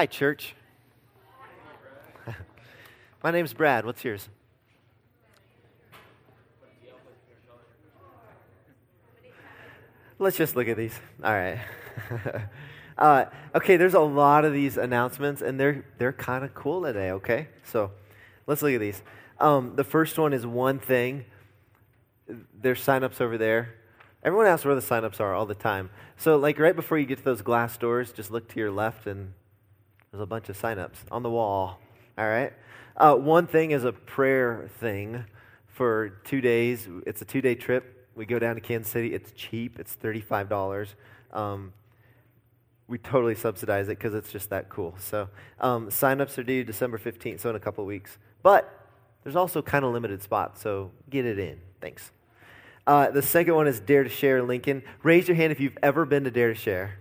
Hi, church. My name's Brad. What's yours? Let's just look at these. All right. uh, okay, there's a lot of these announcements, and they're they're kind of cool today. Okay, so let's look at these. Um, the first one is one thing. There's signups over there. Everyone asks where the signups are all the time. So, like right before you get to those glass doors, just look to your left, and there's a bunch of signups on the wall. All right. Uh, one thing is a prayer thing for two days. It's a two day trip we go down to Kansas City. It's cheap. It's $35. Um, we totally subsidize it because it's just that cool. So um, signups are due December 15th, so in a couple weeks. But there's also kind of limited spots, so get it in. Thanks. Uh, the second one is Dare to Share Lincoln. Raise your hand if you've ever been to Dare to Share.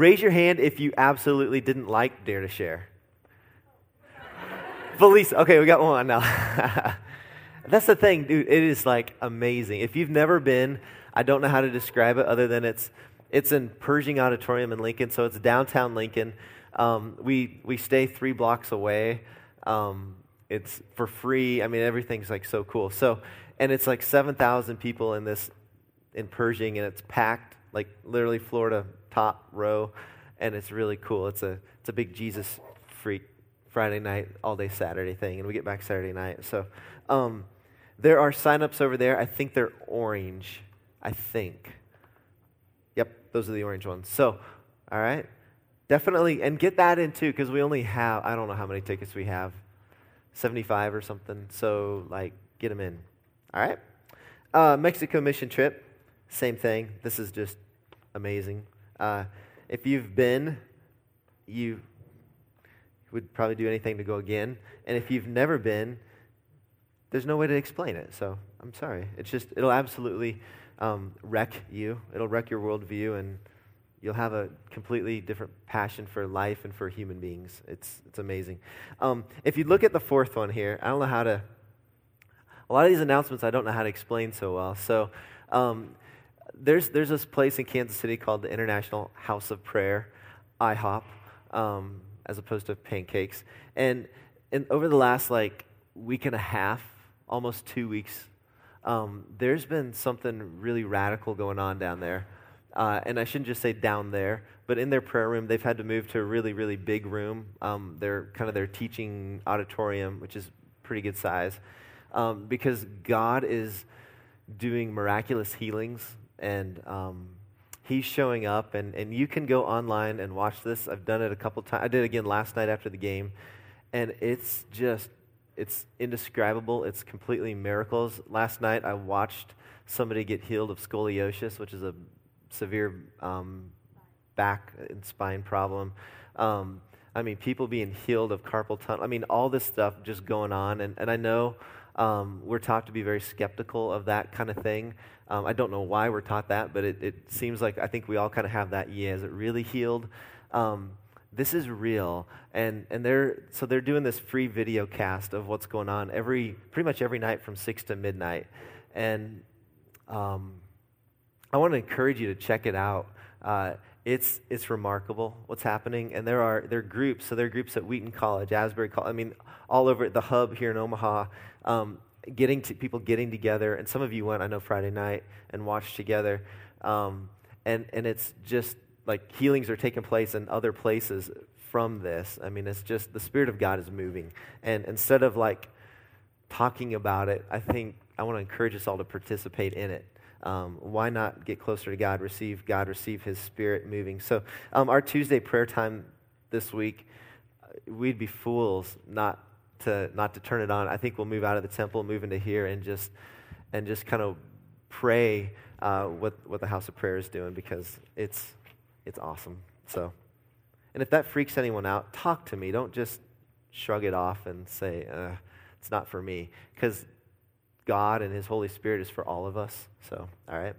Raise your hand if you absolutely didn't like Dare to Share. Felice, okay, we got one now. That's the thing, dude. It is like amazing. If you've never been, I don't know how to describe it other than it's it's in Pershing Auditorium in Lincoln, so it's downtown Lincoln. Um, we we stay three blocks away. Um, it's for free. I mean, everything's like so cool. So, and it's like seven thousand people in this in Pershing, and it's packed, like literally Florida top row, and it's really cool. It's a it's a big Jesus freak Friday night, all day Saturday thing, and we get back Saturday night. So. Um, there are signups over there. I think they're orange. I think. Yep, those are the orange ones. So, all right. Definitely, and get that in too, because we only have, I don't know how many tickets we have, 75 or something. So, like, get them in. All right. Uh, Mexico mission trip, same thing. This is just amazing. Uh, if you've been, you would probably do anything to go again. And if you've never been, there's no way to explain it. So I'm sorry. It's just, it'll absolutely um, wreck you. It'll wreck your worldview, and you'll have a completely different passion for life and for human beings. It's, it's amazing. Um, if you look at the fourth one here, I don't know how to, a lot of these announcements I don't know how to explain so well. So um, there's, there's this place in Kansas City called the International House of Prayer, IHOP, um, as opposed to pancakes. And, and over the last like week and a half, almost two weeks, um, there's been something really radical going on down there. Uh, and I shouldn't just say down there, but in their prayer room, they've had to move to a really, really big room. Um, they're kind of their teaching auditorium, which is pretty good size, um, because God is doing miraculous healings and um, He's showing up. And, and you can go online and watch this. I've done it a couple times. I did it again last night after the game, and it's just it's indescribable. It's completely miracles. Last night I watched somebody get healed of scoliosis, which is a severe um, back and spine problem. Um, I mean, people being healed of carpal tunnel. I mean, all this stuff just going on. And, and I know um, we're taught to be very skeptical of that kind of thing. Um, I don't know why we're taught that, but it, it, seems like I think we all kind of have that. Yeah, is it really healed? Um, this is real and and they're so they're doing this free video cast of what's going on every pretty much every night from six to midnight and um, i want to encourage you to check it out uh, it's it's remarkable what's happening and there are there are groups so there are groups at wheaton college asbury college i mean all over the hub here in omaha um, getting to people getting together and some of you went i know friday night and watched together um, and and it's just like healings are taking place in other places from this. I mean, it's just the Spirit of God is moving. And instead of like talking about it, I think I want to encourage us all to participate in it. Um, why not get closer to God, receive God, receive His Spirit moving? So, um, our Tuesday prayer time this week, we'd be fools not to not to turn it on. I think we'll move out of the temple, move into here, and just and just kind of pray uh, what what the house of prayer is doing because it's it's awesome. So, and if that freaks anyone out, talk to me. Don't just shrug it off and say, uh, it's not for me. Because God and His Holy Spirit is for all of us. So, all right.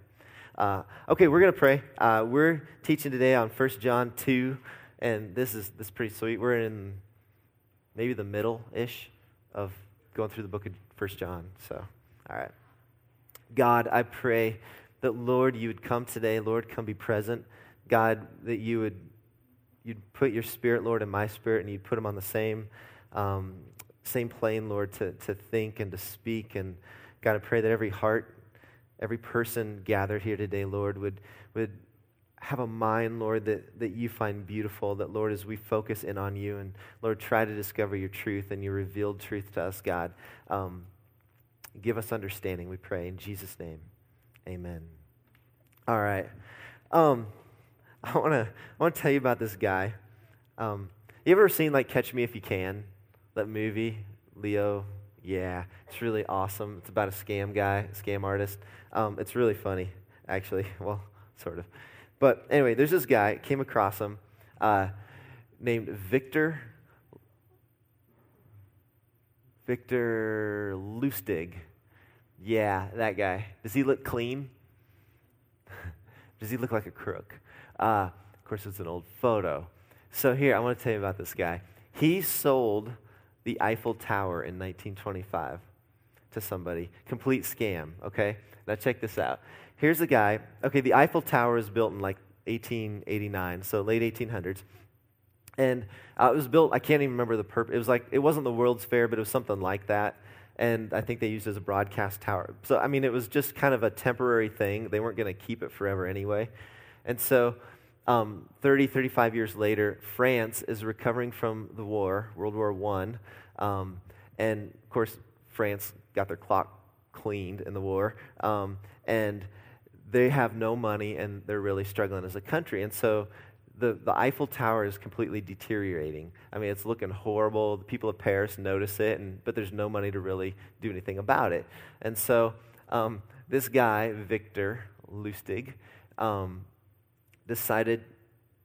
Uh, okay, we're going to pray. Uh, we're teaching today on 1 John 2, and this is, this is pretty sweet. We're in maybe the middle ish of going through the book of 1 John. So, all right. God, I pray that, Lord, you would come today. Lord, come be present God, that you would you'd put your spirit, Lord, in my spirit, and you'd put them on the same um, same plane, Lord, to, to think and to speak. And God, I pray that every heart, every person gathered here today, Lord, would, would have a mind, Lord, that, that you find beautiful, that, Lord, as we focus in on you and, Lord, try to discover your truth and your revealed truth to us, God, um, give us understanding, we pray. In Jesus' name, amen. All right. Um, I want to I wanna tell you about this guy. Um, you ever seen, like, Catch Me If You Can? That movie, Leo, yeah, it's really awesome. It's about a scam guy, scam artist. Um, it's really funny, actually. Well, sort of. But anyway, there's this guy, came across him, uh, named Victor. Victor Lustig. Yeah, that guy. Does he look clean? Does he look like a crook? Uh, of course, it's an old photo. So, here, I want to tell you about this guy. He sold the Eiffel Tower in 1925 to somebody. Complete scam, okay? Now check this out. Here's a guy. Okay, the Eiffel Tower was built in like 1889, so late 1800s. And uh, it was built, I can't even remember the purpose. It was like, it wasn't the World's Fair, but it was something like that. And I think they used it as a broadcast tower. So, I mean, it was just kind of a temporary thing. They weren't going to keep it forever anyway. And so um, 30, 35 years later, France is recovering from the war, World War I. Um, and of course, France got their clock cleaned in the war. Um, and they have no money and they're really struggling as a country. And so the, the Eiffel Tower is completely deteriorating. I mean, it's looking horrible. The people of Paris notice it, and, but there's no money to really do anything about it. And so um, this guy, Victor Lustig, um, decided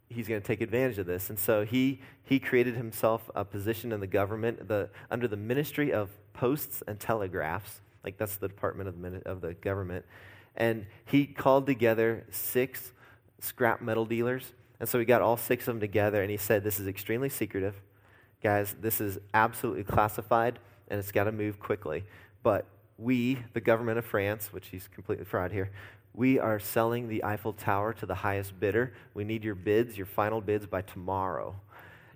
he's going to take advantage of this. And so he, he created himself a position in the government the, under the Ministry of Posts and Telegraphs. Like that's the department of the, of the government. And he called together six scrap metal dealers. And so he got all six of them together and he said, This is extremely secretive. Guys, this is absolutely classified and it's got to move quickly. But we, the government of France, which he's completely fraud here, we are selling the Eiffel Tower to the highest bidder. We need your bids, your final bids by tomorrow.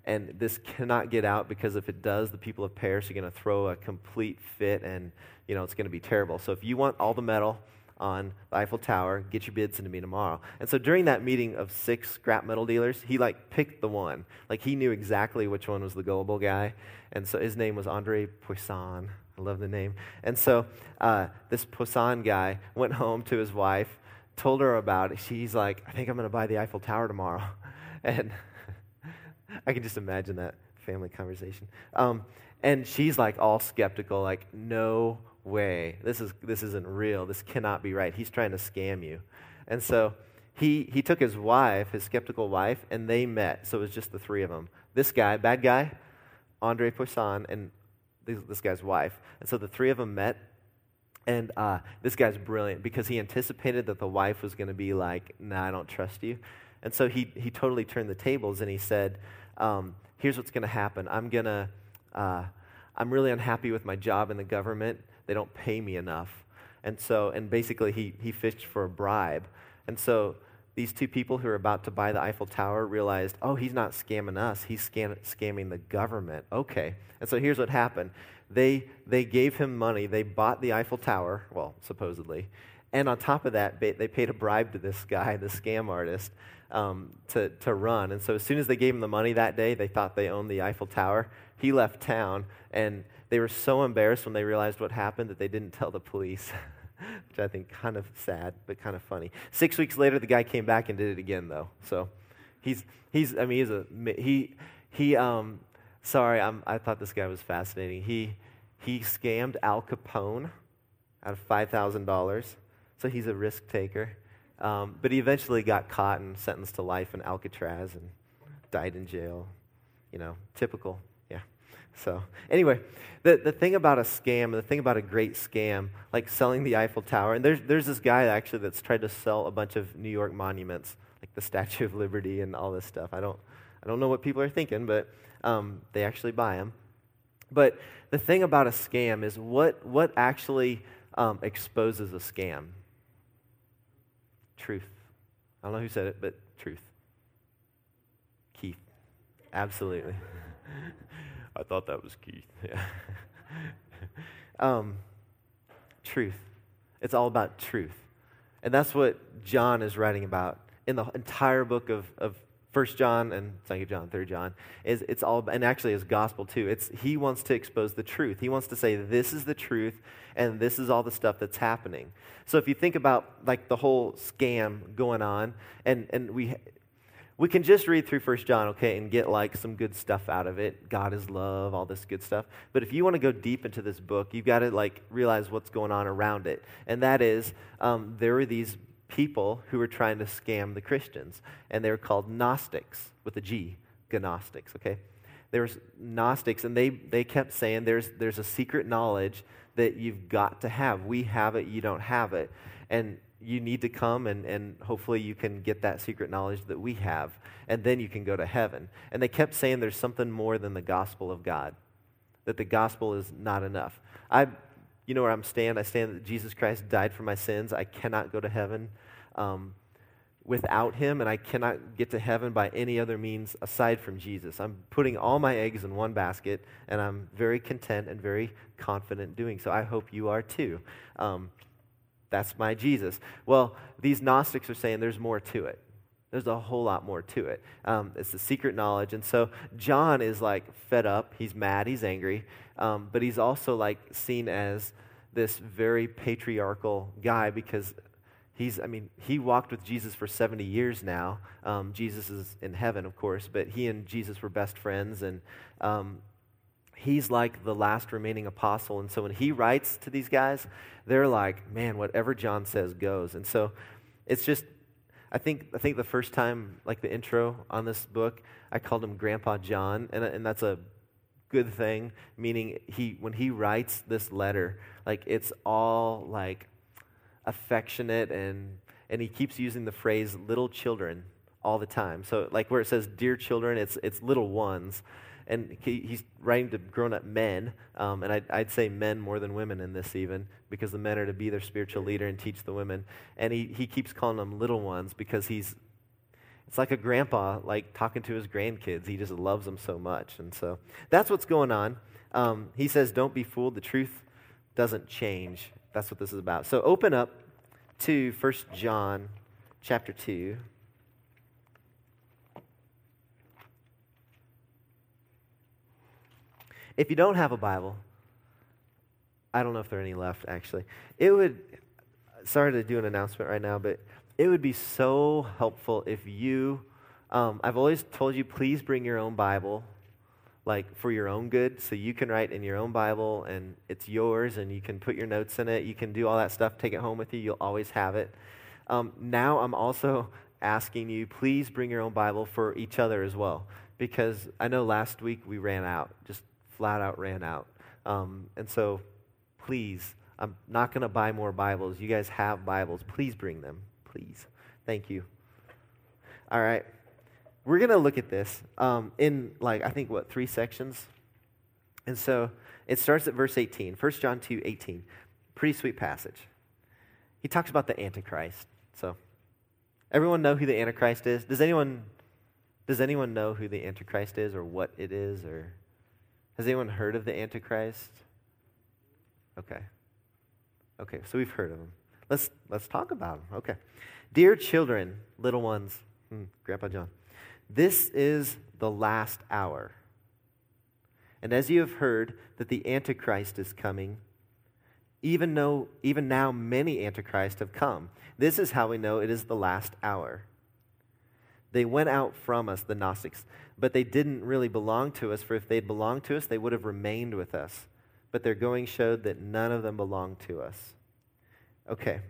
And this cannot get out because if it does, the people of Paris are going to throw a complete fit and, you know, it's going to be terrible. So if you want all the metal on the Eiffel Tower, get your bids into me tomorrow. And so during that meeting of six scrap metal dealers, he like picked the one. Like he knew exactly which one was the gullible guy. And so his name was Andre Poisson. I love the name. And so uh, this Poisson guy went home to his wife, told her about it. She's like, I think I'm going to buy the Eiffel Tower tomorrow. And I can just imagine that family conversation. Um, and she's like all skeptical, like, no way. This, is, this isn't real. This cannot be right. He's trying to scam you. And so he, he took his wife, his skeptical wife, and they met. So it was just the three of them. This guy, bad guy, Andre Poisson, and this, guy's wife. And so the three of them met. And uh, this guy's brilliant because he anticipated that the wife was going to be like, nah, I don't trust you. And so he, he totally turned the tables and he said, um, here's what's going to happen. I'm going to, uh, I'm really unhappy with my job in the government. They don't pay me enough. And so, and basically he, he fished for a bribe. And so these two people who are about to buy the Eiffel Tower realized, oh, he's not scamming us, he's scam- scamming the government. Okay. And so here's what happened they, they gave him money, they bought the Eiffel Tower, well, supposedly, and on top of that, they, paid a bribe to this guy, the scam artist, um, to, to run. And so as soon as they gave him the money that day, they thought they owned the Eiffel Tower. He left town, and they were so embarrassed when they realized what happened that they didn't tell the police. which I think kind of sad, but kind of funny. Six weeks later, the guy came back and did it again, though. So he's, he's I mean, he's a, he, he, um, sorry, I'm, I thought this guy was fascinating. He, he scammed Al Capone out of $5,000. So he's a risk taker. Um, but he eventually got caught and sentenced to life in Alcatraz and died in jail. You know, typical so, anyway, the, the thing about a scam, the thing about a great scam, like selling the Eiffel Tower, and there's, there's this guy actually that's tried to sell a bunch of New York monuments, like the Statue of Liberty and all this stuff. I don't, I don't know what people are thinking, but um, they actually buy them. But the thing about a scam is what, what actually um, exposes a scam? Truth. I don't know who said it, but truth. Keith. Absolutely. I thought that was Keith. Yeah. um, truth. It's all about truth. And that's what John is writing about in the entire book of, of 1 John and 2 John, 3 John, is it's all, and actually his gospel too. It's, he wants to expose the truth. He wants to say, this is the truth, and this is all the stuff that's happening. So if you think about like the whole scam going on, and, and we, we can just read through 1 John, okay, and get like some good stuff out of it. God is love, all this good stuff. But if you want to go deep into this book, you've got to like realize what's going on around it. And that is, um, there are these people who were trying to scam the Christians, and they were called Gnostics with a G, Gnostics, okay? There was Gnostics, and they, they kept saying there's, there's a secret knowledge that you've got to have. We have it, you don't have it. And you need to come and, and hopefully you can get that secret knowledge that we have, and then you can go to heaven. And they kept saying there's something more than the gospel of God, that the gospel is not enough. I you know where I'm stand. I stand that Jesus Christ died for my sins. I cannot go to heaven um, without him, and I cannot get to heaven by any other means aside from Jesus. I'm putting all my eggs in one basket, and I'm very content and very confident doing so. I hope you are too. Um, that's my Jesus. Well, these Gnostics are saying there's more to it. There's a whole lot more to it. Um, it's the secret knowledge. And so John is like fed up. He's mad. He's angry. Um, but he's also like seen as this very patriarchal guy because he's, I mean, he walked with Jesus for 70 years now. Um, Jesus is in heaven, of course, but he and Jesus were best friends. And um, he's like the last remaining apostle. And so when he writes to these guys, they're like, man, whatever John says goes. And so it's just I think, I think the first time, like the intro on this book, I called him Grandpa John, and, and that's a good thing, meaning he, when he writes this letter, like it's all like affectionate and, and he keeps using the phrase little children all the time. So like where it says dear children, it's, it's little ones and he, he's writing to grown up men, um, and I'd, I'd, say men more than women in this even, because the men are to be their spiritual leader and teach the women. And he, he keeps calling them little ones because he's, it's like a grandpa, like talking to his grandkids. He just loves them so much. And so that's what's going on. Um, he says, Don't be fooled. The truth doesn't change. That's what this is about. So open up to 1 John chapter 2. If you don't have a Bible, I don't know if there are any left actually. It would, sorry to do an announcement right now, but it would be so helpful if you, um, I've always told you, please bring your own Bible, like for your own good, so you can write in your own Bible and it's yours and you can put your notes in it. You can do all that stuff, take it home with you, you'll always have it. Um, now I'm also asking you, please bring your own Bible for each other as well, because I know last week we ran out, just flat out ran out. Um, and so, please, I'm not going to buy more Bibles. You guys have Bibles. Please bring them. Please. Thank you. All right. We're going to look at this um, in, like, I think, what, three sections? And so it starts at verse 18, 1 John 2 18. Pretty sweet passage. He talks about the Antichrist. So, everyone know who the Antichrist is? Does anyone, does anyone know who the Antichrist is or what it is or has anyone heard of the Antichrist? Okay. Okay, so we've heard of him. Let's, let's talk about him. Okay. Dear children, little ones, hmm, Grandpa John, this is the last hour. And as you have heard that the Antichrist is coming, even though even now many antichrists have come, this is how we know it is the last hour. They went out from us, the Gnostics, but they didn't really belong to us, for if they'd belonged to us, they would have remained with us. But their going showed that none of them belonged to us. Okay.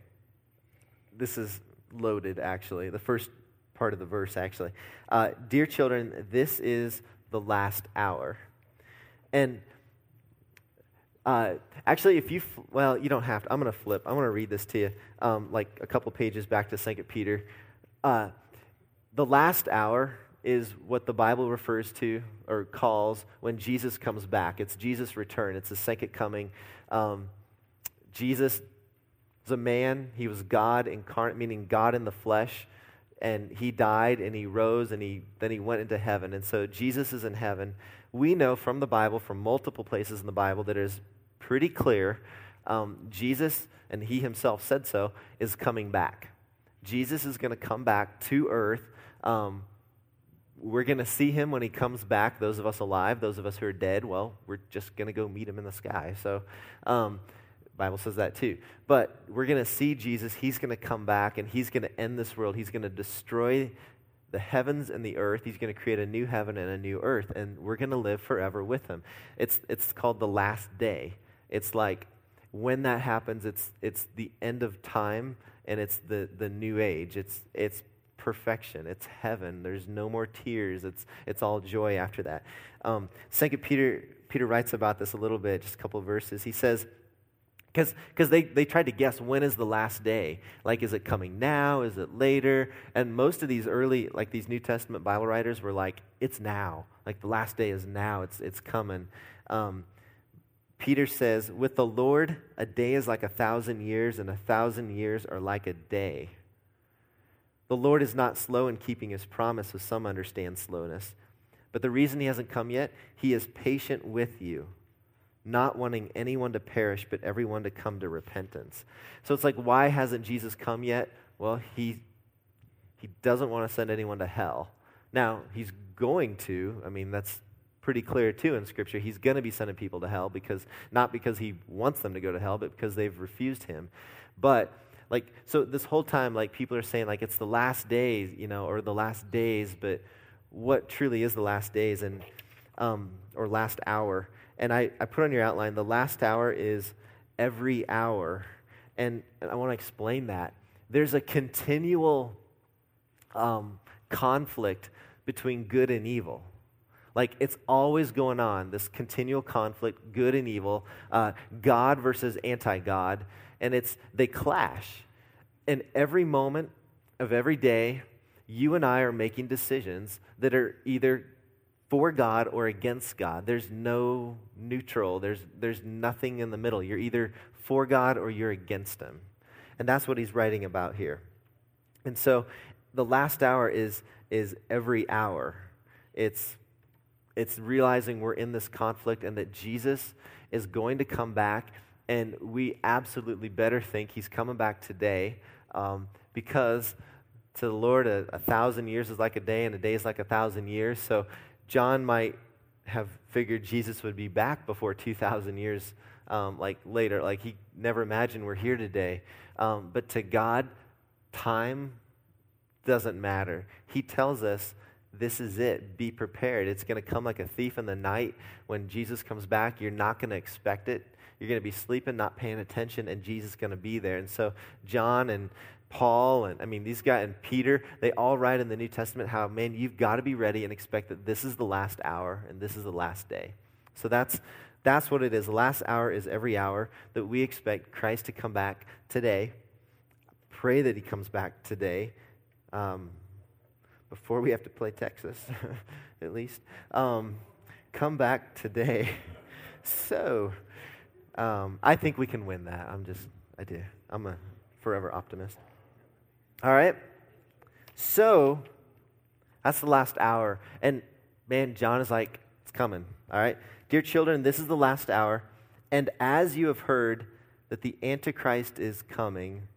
This is loaded, actually. The first part of the verse, actually. Uh, Dear children, this is the last hour. And uh, actually, if you, well, you don't have to. I'm going to flip. I'm going to read this to you, um, like a couple pages back to 2 Peter. Uh, the last hour is what the Bible refers to or calls when Jesus comes back. It's Jesus' return, it's the second coming. Um, Jesus was a man, he was God incarnate, meaning God in the flesh. and he died and he rose and he then he went into heaven. And so Jesus is in heaven. We know from the Bible, from multiple places in the Bible, that is pretty clear. Um, Jesus, and he himself said so, is coming back. Jesus is going to come back to earth. Um, we're going to see him when he comes back. Those of us alive, those of us who are dead, well, we're just going to go meet him in the sky. So, um, Bible says that too. But we're going to see Jesus. He's going to come back and he's going to end this world. He's going to destroy the heavens and the earth. He's going to create a new heaven and a new earth, and we're going to live forever with him. It's, it's called the last day. It's like when that happens, it's, it's the end of time and it's the, the new age. It's, it's perfection. It's heaven. There's no more tears. It's, it's all joy after that. Um, Second Peter, Peter writes about this a little bit, just a couple verses. He says, because they, they tried to guess when is the last day like is it coming now is it later and most of these early like these new testament bible writers were like it's now like the last day is now it's, it's coming um, peter says with the lord a day is like a thousand years and a thousand years are like a day the Lord is not slow in keeping his promise, as some understand slowness. But the reason he hasn't come yet, he is patient with you, not wanting anyone to perish, but everyone to come to repentance. So it's like, why hasn't Jesus come yet? Well, he, he doesn't want to send anyone to hell. Now, he's going to. I mean, that's pretty clear too in Scripture. He's going to be sending people to hell because, not because he wants them to go to hell, but because they've refused him. But like so this whole time like people are saying like it's the last days you know or the last days but what truly is the last days and um, or last hour? And I, I put on your outline the last hour is every hour. And, and i want to explain that. There's a continual um, conflict between good and evil. Like it's always going on this continual conflict good and evil uh, god versus anti-god and it's they clash. And every moment of every day, you and I are making decisions that are either for God or against God. There's no neutral. There's there's nothing in the middle. You're either for God or you're against him. And that's what he's writing about here. And so the last hour is is every hour. It's it's realizing we're in this conflict and that Jesus is going to come back and we absolutely better think he's coming back today um, because to the Lord, a, a, thousand years is like a day, and a day is like a thousand years. So John might have figured Jesus would be back before 2,000 years, um, like later. Like he never imagined we're here today. Um, but to God, time doesn't matter. He tells us this is it. Be prepared. It's going to come like a thief in the night. When Jesus comes back, you're not going to expect it. You're going to be sleeping, not paying attention, and Jesus is going to be there. And so, John and Paul, and I mean, these guys, and Peter, they all write in the New Testament how, man, you've got to be ready and expect that this is the last hour and this is the last day. So that's, that's what it is. The last hour is every hour that we expect Christ to come back today. Pray that he comes back today. Um, before we have to play Texas, at least. Um, come back today. so, um, I think we can win that. I'm just, I do. I'm a forever optimist. All right. So that's the last hour. And man, John is like, it's coming. All right. Dear children, this is the last hour. And as you have heard that the Antichrist is coming,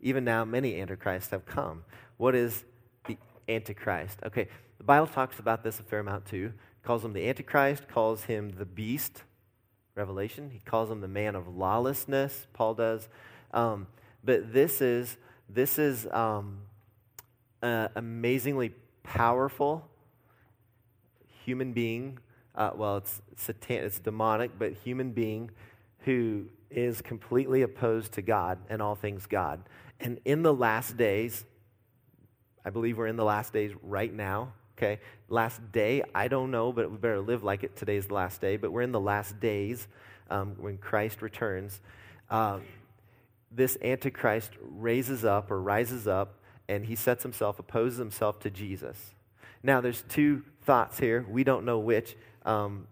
even now many Antichrists have come. What is the Antichrist? Okay, the Bible talks about this a fair amount too. Calls him the Antichrist, calls him the beast, Revelation. He calls him the man of lawlessness, Paul does. Um, but this is, this is um, amazingly powerful human being. Uh, well, it's, satan- it's demonic, but human being who is completely opposed to God and all things God. And in the last days, I believe we're in the last days right now. Okay, last day, I don't know, but we better live like it. Today's the last day, but we're in the last days um, when Christ returns. Uh, this Antichrist raises up or rises up, and he sets himself, opposes himself to Jesus. Now, there's two thoughts here. We don't know which. Um,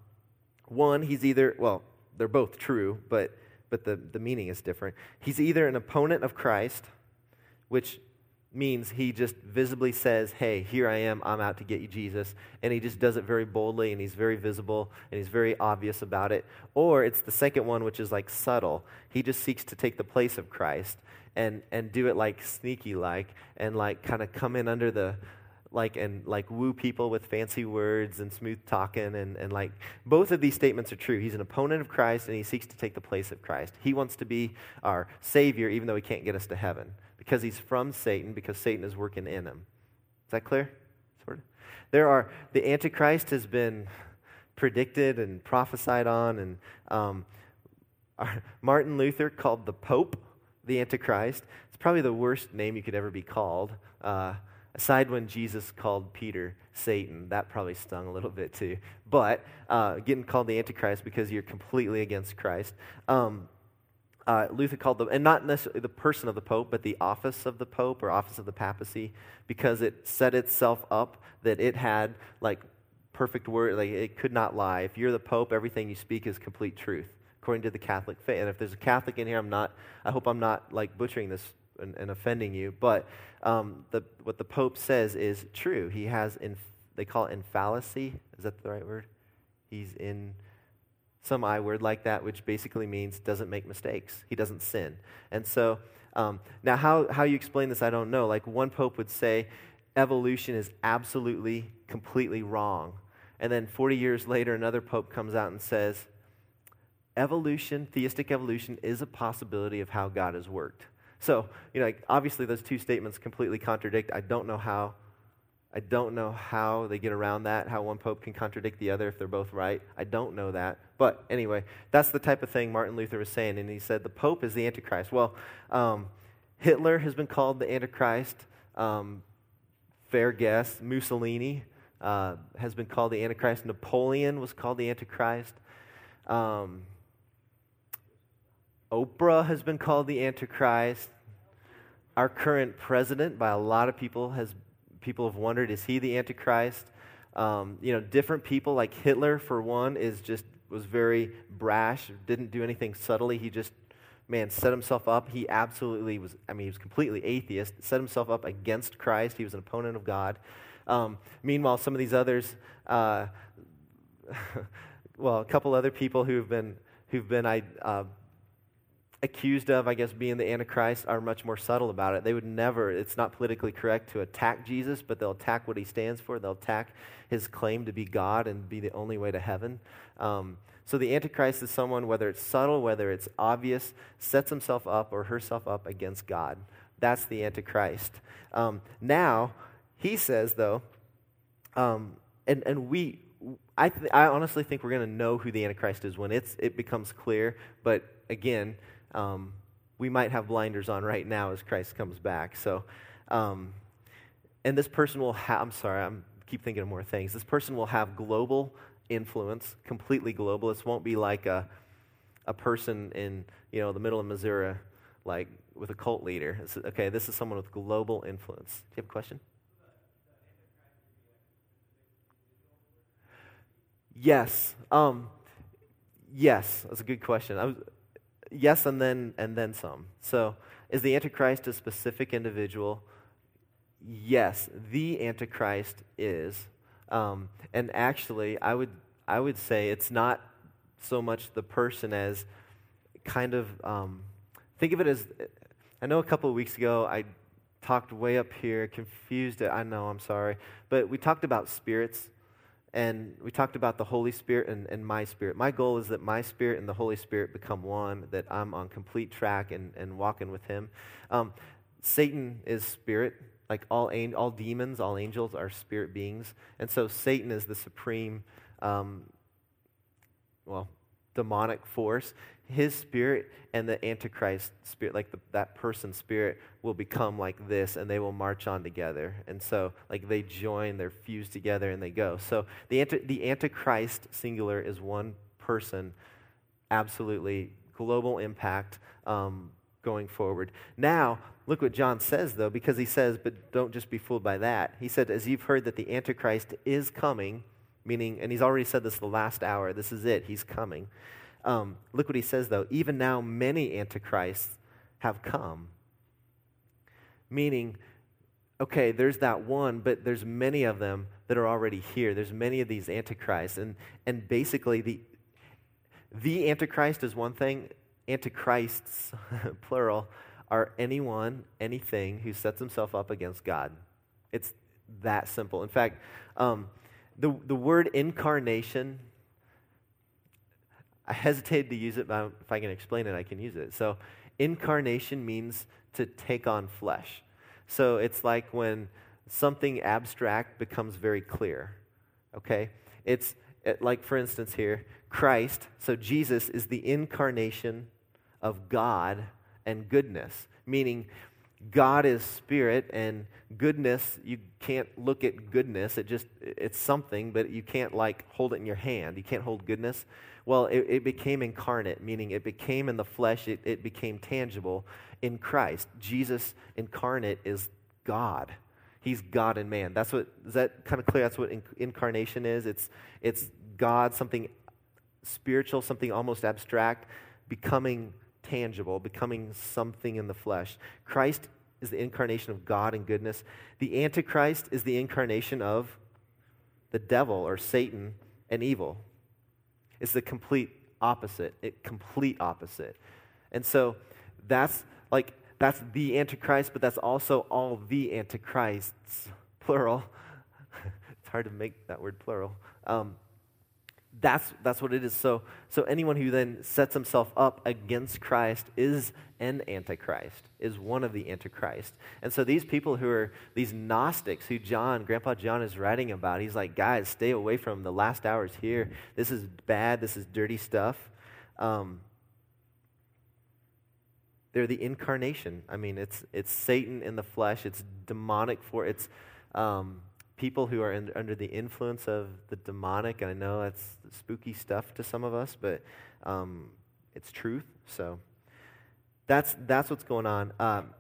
one, he's either, well, they're both true, but, but the, the meaning is different. He's either an opponent of Christ, which means he just visibly says, Hey, here I am, I'm out to get you, Jesus. And he just does it very boldly and he's very visible and he's very obvious about it. Or it's the second one, which is like subtle. He just seeks to take the place of Christ and, and do it like sneaky like and like kind of come in under the like and like woo people with fancy words and smooth talking and, and like both of these statements are true he's an opponent of christ and he seeks to take the place of christ he wants to be our savior even though he can't get us to heaven because he's from Satan, because Satan is working in him. Is that clear? Sort of. There are, the Antichrist has been predicted and prophesied on, and um, Martin Luther called the Pope the Antichrist. It's probably the worst name you could ever be called. Uh, aside when Jesus called Peter Satan, that probably stung a little bit too. But uh, getting called the Antichrist because you're completely against Christ. Um, uh, Luther called the, and not necessarily the person of the Pope, but the office of the Pope or office of the papacy, because it set itself up that it had like perfect word, like it could not lie. If you're the Pope, everything you speak is complete truth, according to the Catholic faith. And if there's a Catholic in here, I'm not, I hope I'm not like butchering this and, and offending you, but um, the, what the Pope says is true. He has, in, they call it infallacy. Is that the right word? He's in some I word like that, which basically means doesn't make mistakes. He doesn't sin. And so, um, now how, how you explain this, I don't know. Like one pope would say, evolution is absolutely, completely wrong. And then 40 years later, another pope comes out and says, evolution, theistic evolution, is a possibility of how God has worked. So, you know, like obviously those two statements completely contradict. I don't know how I don't know how they get around that, how one pope can contradict the other if they're both right. I don't know that. But anyway, that's the type of thing Martin Luther was saying. And he said the pope is the Antichrist. Well, um, Hitler has been called the Antichrist. Um, fair guess. Mussolini uh, has been called the Antichrist. Napoleon was called the Antichrist. Um, Oprah has been called the Antichrist. Our current president, by a lot of people, has people have wondered is he the Antichrist? Um, you know, different people, like Hitler, for one, is just was very brash, didn't do anything subtly. He just, man, set himself up. He absolutely was, I mean, he was completely atheist, set himself up against Christ. He was an opponent of God. Um, meanwhile, some of these others, uh, well, a couple other people who've been, who've been uh, accused of, I guess, being the Antichrist are much more subtle about it. They would never, it's not politically correct to attack Jesus, but they'll attack what he stands for. They'll attack his claim to be God and be the only way to heaven. Um, so the Antichrist is someone, whether it's subtle, whether it's obvious, sets himself up or herself up against God. That's the Antichrist. Um, now, he says, though, um, and, and we, I, th- I honestly think we're going to know who the Antichrist is when it's, it becomes clear. But again, um, we might have blinders on right now as Christ comes back. So, um, and this person will have, I'm sorry, I keep thinking of more things. This person will have global influence, completely global. This won't be like a, a person in, you know, the middle of Missouri, like with a cult leader. It's, okay, this is someone with global influence. Do you have a question? Yes. Um, yes, that's a good question. I was, yes, and then and then some. So, is the Antichrist a specific individual? Yes, the Antichrist is. Um, and actually, I would I would say it's not so much the person as kind of um, think of it as. I know a couple of weeks ago I talked way up here, confused it. I know, I'm sorry, but we talked about spirits and we talked about the Holy Spirit and, and, my spirit. My goal is that my spirit and the Holy Spirit become one, that I'm on complete track and, and walking with Him. Um, Satan is spirit. Like all, all demons, all angels are spirit beings. And so Satan is the supreme, um, well, demonic force his spirit and the antichrist spirit like the, that person's spirit will become like this and they will march on together. And so like they join they're fused together and they go. So the, anti, the antichrist singular is one person absolutely global impact um, going forward. Now look what john says though because he says but don't just be fooled by that. He said as you've heard that the antichrist is coming meaning and he's already said this the last hour this is it he's coming um, look what he says, though. Even now, many antichrists have come. Meaning, okay, there's that one, but there's many of them that are already here. There's many of these antichrists. And, and basically, the, the antichrist is one thing, antichrists, plural, are anyone, anything who sets himself up against God. It's that simple. In fact, um, the, the word incarnation, I hesitated to use it, but if I can explain it, I can use it. So, incarnation means to take on flesh. So, it's like when something abstract becomes very clear. Okay? It's it, like, for instance, here, Christ, so Jesus is the incarnation of God and goodness, meaning God is spirit and goodness, you can't look at goodness. It just, it's something, but you can't like hold it in your hand. You can't hold goodness. Well, it, it became incarnate, meaning it became in the flesh, it, it became tangible in Christ. Jesus incarnate is God. He's God and man. That's what, is that kind of clear? That's what incarnation is. It's, it's God, something spiritual, something almost abstract, becoming tangible, becoming something in the flesh. Christ is the incarnation of God and goodness. The Antichrist is the incarnation of the devil or Satan and evil. It's the complete opposite, it complete opposite. And so that's like that's the Antichrist, but that's also all the Antichrists, plural. it's hard to make that word plural. Um, that's, that's what it is. So, so anyone who then sets himself up against Christ is an antichrist, is one of the antichrist. And so these people who are these Gnostics who John, Grandpa John is writing about, he's like, guys, stay away from the last hours here. This is bad. This is dirty stuff. Um, they're the incarnation. I mean, it's, it's Satan in the flesh. It's demonic for, it's, um, people who are in, under the influence of the demonic. And I know that's spooky stuff to some of us, but um, it's truth. So that's, that's what's going on. Um,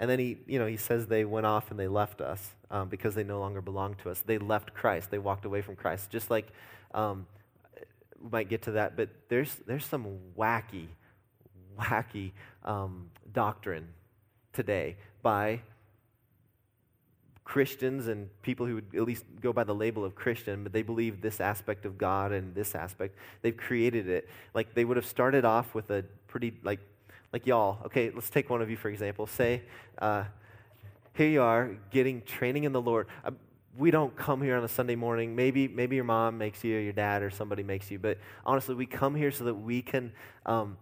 and then he, you know, he says they went off and they left us um, because they no longer belong to us. They left Christ. They walked away from Christ. Just like um, we might get to that, but there's there's some wacky, wacky um, doctrine today by Christians and people who would at least go by the label of Christian, but they believe this aspect of God and this aspect. They've created it. Like they would have started off with a pretty, like, like y'all. Okay, let's take one of you for example. Say, uh, here you are getting training in the Lord. Uh, we don't come here on a Sunday morning. Maybe, maybe your mom makes you, or your dad, or somebody makes you. But honestly, we come here so that we can um,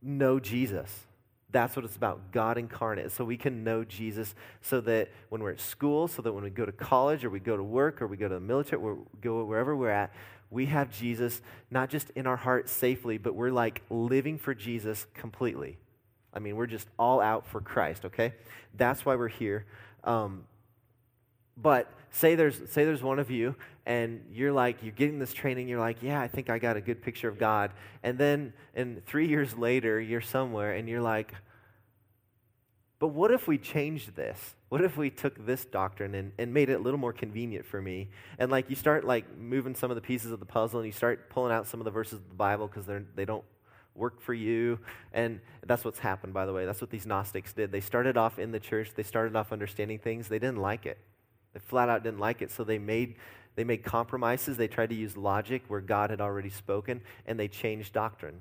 know Jesus that's what it's about God incarnate. So we can know Jesus so that when we're at school, so that when we go to college or we go to work or we go to the military, or go wherever we're at, we have Jesus not just in our heart safely, but we're like living for Jesus completely. I mean, we're just all out for Christ, okay? That's why we're here. Um, but say there's, say there's one of you and you're like, you're getting this training, you're like, yeah, I think I got a good picture of God. And then, and three years later, you're somewhere and you're like, but what if we changed this? What if we took this doctrine and, and made it a little more convenient for me? And like you start like moving some of the pieces of the puzzle and you start pulling out some of the verses of the Bible because they're they don't work for you. And that's what's happened, by the way. That's what these Gnostics did. They started off in the church, they started off understanding things, they didn't like it. They flat out didn't like it, so they made they made compromises. They tried to use logic where God had already spoken, and they changed doctrine.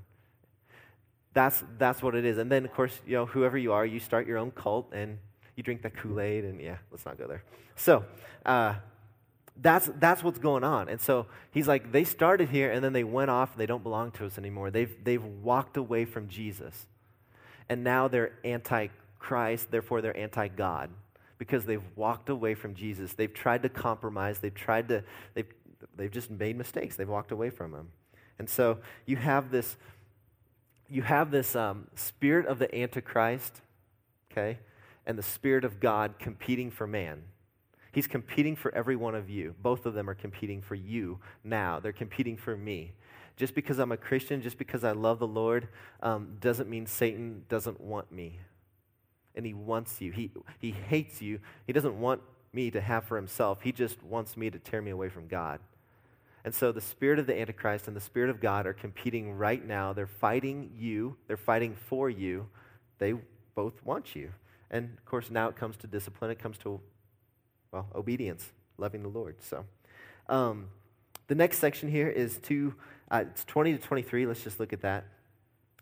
That's, that's what it is. And then, of course, you know, whoever you are, you start your own cult and you drink the Kool Aid, and yeah, let's not go there. So, uh, that's, that's what's going on. And so he's like, they started here and then they went off and they don't belong to us anymore. They've, they've walked away from Jesus. And now they're anti Christ, therefore they're anti God because they've walked away from Jesus. They've tried to compromise. They've tried to, they've, they've just made mistakes. They've walked away from him. And so you have this, you have this um, spirit of the Antichrist, okay, and the spirit of God competing for man. He's competing for every one of you. Both of them are competing for you now. They're competing for me. Just because I'm a Christian, just because I love the Lord, um, doesn't mean Satan doesn't want me and he wants you. He, he hates you. He doesn't want me to have for himself. He just wants me to tear me away from God. And so the spirit of the Antichrist and the spirit of God are competing right now. They're fighting you, they're fighting for you. They both want you. And of course, now it comes to discipline, it comes to well, obedience, loving the Lord. So, um, the next section here is two, uh, it's 20 to 23. Let's just look at that.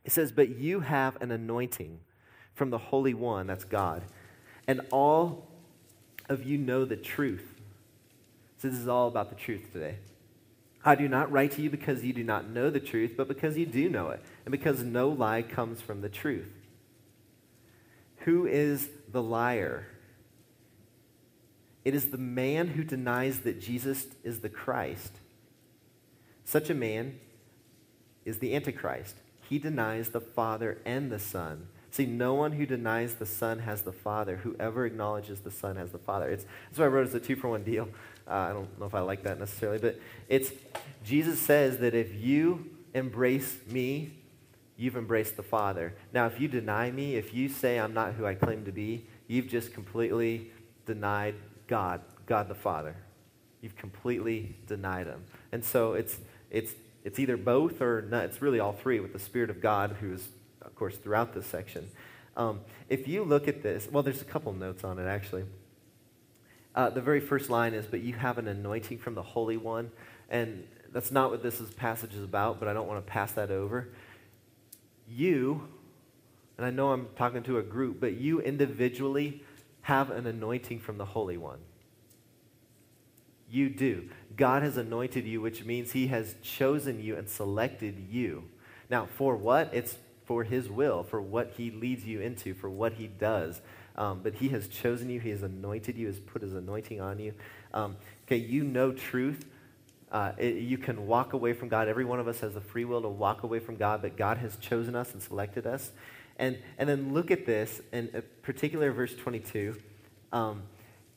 It says, But you have an anointing from the Holy One, that's God, and all of you know the truth. So, this is all about the truth today. I do not write to you because you do not know the truth, but because you do know it, and because no lie comes from the truth. Who is the liar? It is the man who denies that Jesus is the Christ. Such a man is the Antichrist. He denies the Father and the Son. See, no one who denies the Son has the Father. Whoever acknowledges the Son has the Father. It's, that's why I wrote it as a two for one deal. Uh, I don't know if I like that necessarily, but it's Jesus says that if you embrace me, you've embraced the Father. Now, if you deny me, if you say I'm not who I claim to be, you've just completely denied God, God the Father. You've completely denied him. And so it's, it's, it's either both or not. It's really all three with the Spirit of God, who is, of course, throughout this section. Um, if you look at this, well, there's a couple notes on it, actually. Uh, the very first line is, But you have an anointing from the Holy One. And that's not what this is, passage is about, but I don't want to pass that over. You, and I know I'm talking to a group, but you individually have an anointing from the Holy One. You do. God has anointed you, which means He has chosen you and selected you. Now, for what? It's for His will, for what He leads you into, for what He does. Um, but He has chosen you, He has anointed you, has put His anointing on you. Um, okay, you know truth. Uh, it, you can walk away from God. Every one of us has the free will to walk away from God, but God has chosen us and selected us. And, and then look at this, in particular verse 22. Um,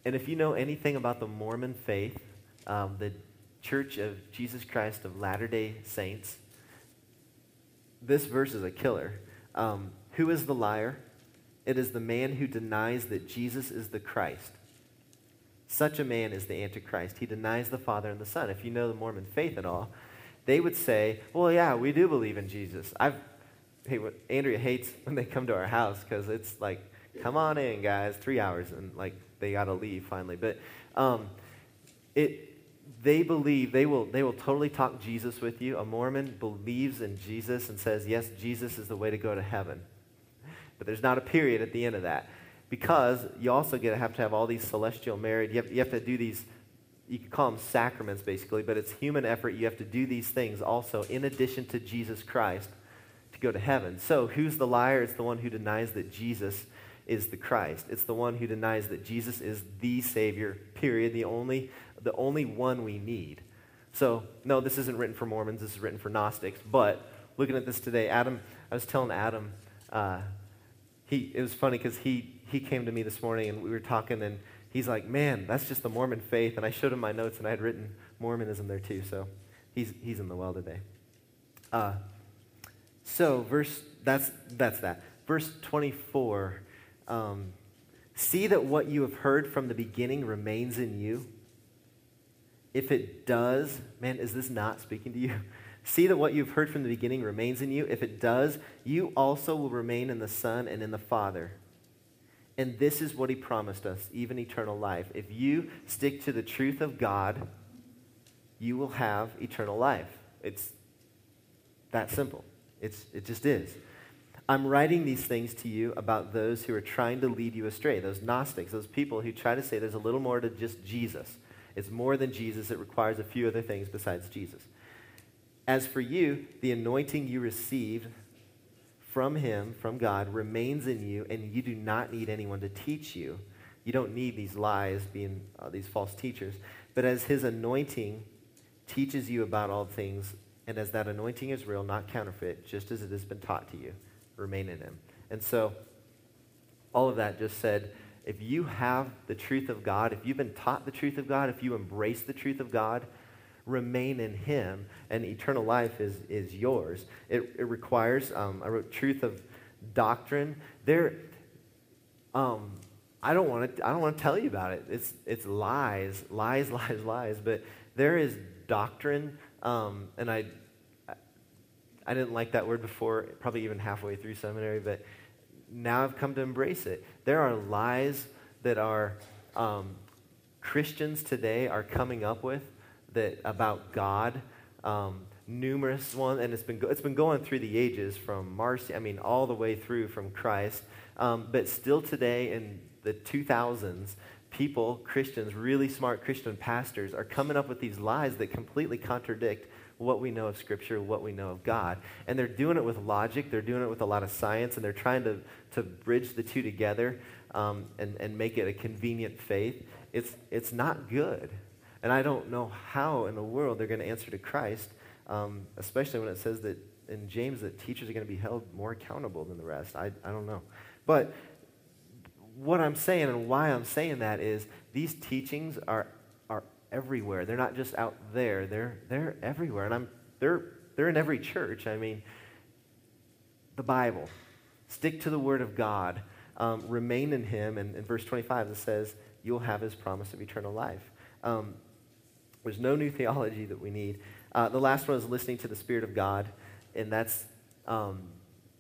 and if you know anything about the Mormon faith, um, the Church of Jesus Christ of Latter day Saints, this verse is a killer. Um, who is the liar? It is the man who denies that Jesus is the Christ. Such a man is the Antichrist. He denies the Father and the Son. If you know the Mormon faith at all, they would say, well, yeah, we do believe in Jesus. I've hey, what Andrea hates when they come to our house because it's like, come on in, guys, three hours, and like they got to leave finally. But um, it, they believe they will, they will totally talk Jesus with you. A Mormon believes in Jesus and says, yes, Jesus is the way to go to heaven. But there's not a period at the end of that because you also get have to have all these celestial married. You have, you have to do these you could call them sacraments basically, but it's human effort. You have to do these things also in addition to Jesus Christ to go to heaven. So, who's the liar? It's the one who denies that Jesus is the Christ. It's the one who denies that Jesus is the Savior, period, the only, the only one we need. So, no, this isn't written for Mormons, this is written for Gnostics. But looking at this today, Adam, I was telling Adam, uh, he, it was funny because he, he came to me this morning and we were talking, and he's like, Man, that's just the Mormon faith. And I showed him my notes, and I had written Mormonism there too. So he's, he's in the well today. Uh, so, verse, that's, that's that. Verse 24 um, See that what you have heard from the beginning remains in you. If it does, man, is this not speaking to you? See that what you've heard from the beginning remains in you. If it does, you also will remain in the Son and in the Father. And this is what he promised us, even eternal life. If you stick to the truth of God, you will have eternal life. It's that simple. It's, it just is. I'm writing these things to you about those who are trying to lead you astray, those Gnostics, those people who try to say there's a little more to just Jesus. It's more than Jesus, it requires a few other things besides Jesus. As for you, the anointing you received from Him, from God, remains in you, and you do not need anyone to teach you. You don't need these lies, being uh, these false teachers. But as His anointing teaches you about all things, and as that anointing is real, not counterfeit, just as it has been taught to you, remain in him. And so, all of that just said, if you have the truth of God, if you've been taught the truth of God, if you embrace the truth of God, remain in him, and eternal life is, is yours. It, it requires, um, I wrote truth of doctrine. There, um, I don't want to. I don't want to tell you about it. It's it's lies, lies, lies, lies. But there is doctrine um, and I, I didn't like that word before, probably even halfway through seminary, but now I've come to embrace it. There are lies that are um, Christians today are coming up with that about God. Um, numerous ones, and it's been, it's been going through the ages from Marcy, I mean, all the way through from Christ. Um, but still today in the 2000s, people, Christians, really smart Christian pastors, are coming up with these lies that completely contradict what we know of Scripture, what we know of God. And they're doing it with logic, they're doing it with a lot of science, and they're trying to, to bridge the two together um, and, and make it a convenient faith. It's, it's not good. And I don't know how in the world they're going to answer to Christ, um, especially when it says that in James that teachers are going to be held more accountable than the rest. I, I don't know. But what I'm saying and why I'm saying that is these teachings are, are everywhere. They're not just out there, they're, they're everywhere. And I'm, they're, they're in every church. I mean, the Bible. Stick to the Word of God. Um, remain in Him. And in verse 25, it says, You'll have His promise of eternal life. Um, there's no new theology that we need. Uh, the last one is listening to the Spirit of God. And that's, um,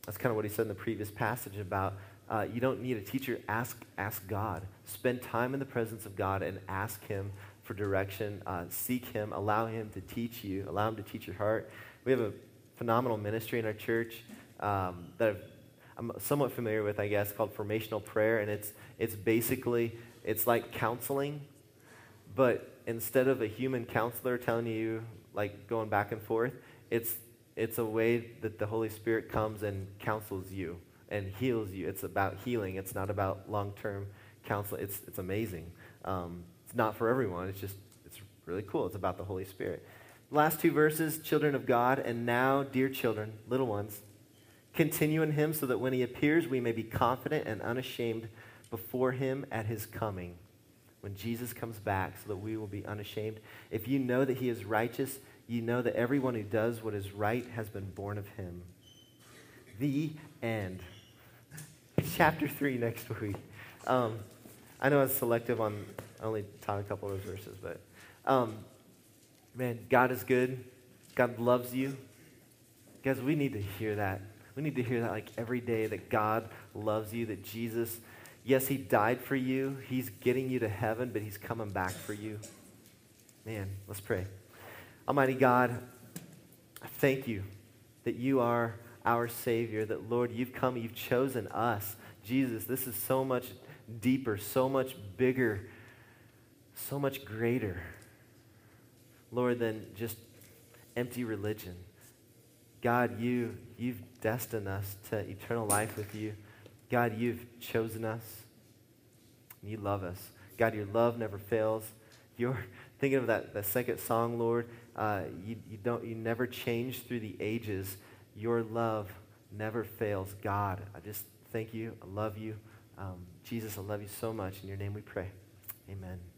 that's kind of what he said in the previous passage about uh, you don't need a teacher. Ask, ask God. Spend time in the presence of God and ask Him for direction. Uh, seek Him. Allow Him to teach you. Allow Him to teach your heart. We have a phenomenal ministry in our church um, that I've, I'm somewhat familiar with, I guess, called formational prayer, and it's it's basically it's like counseling, but instead of a human counselor telling you like going back and forth, it's it's a way that the Holy Spirit comes and counsels you and heals you. It's about healing. It's not about long-term counseling. It's, it's amazing. Um, it's not for everyone. It's just, it's really cool. It's about the Holy Spirit. Last two verses, children of God, and now, dear children, little ones, continue in him so that when he appears, we may be confident and unashamed before him at his coming. When Jesus comes back, so that we will be unashamed. If you know that he is righteous, you know that everyone who does what is right has been born of him. The end chapter 3 next week. Um, I know I was selective on only taught a couple of those verses, but um, man, God is good. God loves you. Guys, we need to hear that. We need to hear that like every day that God loves you, that Jesus, yes, He died for you. He's getting you to heaven, but He's coming back for you. Man, let's pray. Almighty God, thank you that you are our Savior, that, Lord, you've come, you've chosen us. Jesus, this is so much deeper, so much bigger, so much greater, Lord, than just empty religion. God, you, you've destined us to eternal life with you. God, you've chosen us. You love us. God, your love never fails. You're thinking of that, that second song, Lord. Uh, you, you, don't, you never change through the ages. Your love never fails. God, I just thank you. I love you. Um, Jesus, I love you so much. In your name we pray. Amen.